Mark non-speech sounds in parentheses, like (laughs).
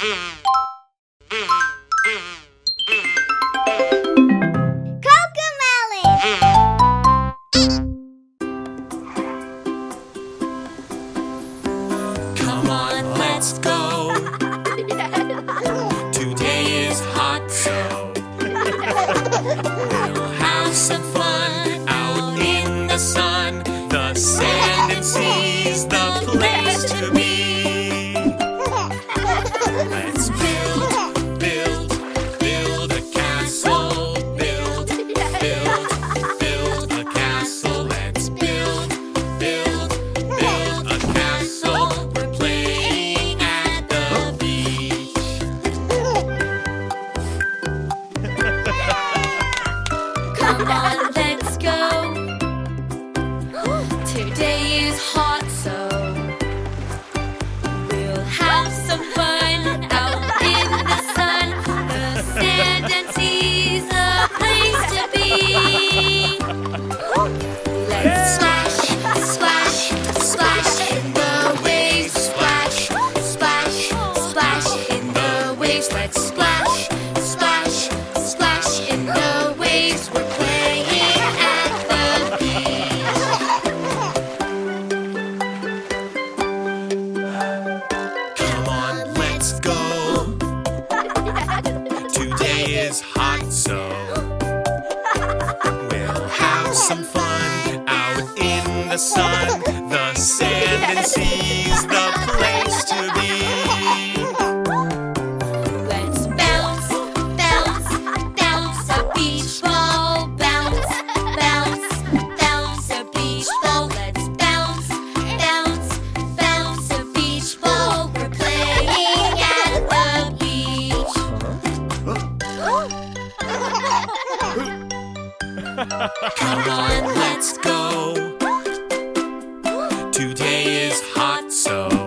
Come on, let's go. (laughs) Today is hot, so we'll have some fun out in the sun. The sand and sea's the place to be. Let's go. Today is hot, so we'll have some fun out in the sun. The sand and sea's a place to be. Let's is hot, so we'll have some fun out in the sun. The sand and sea's the Come on, let's go. Today is hot, so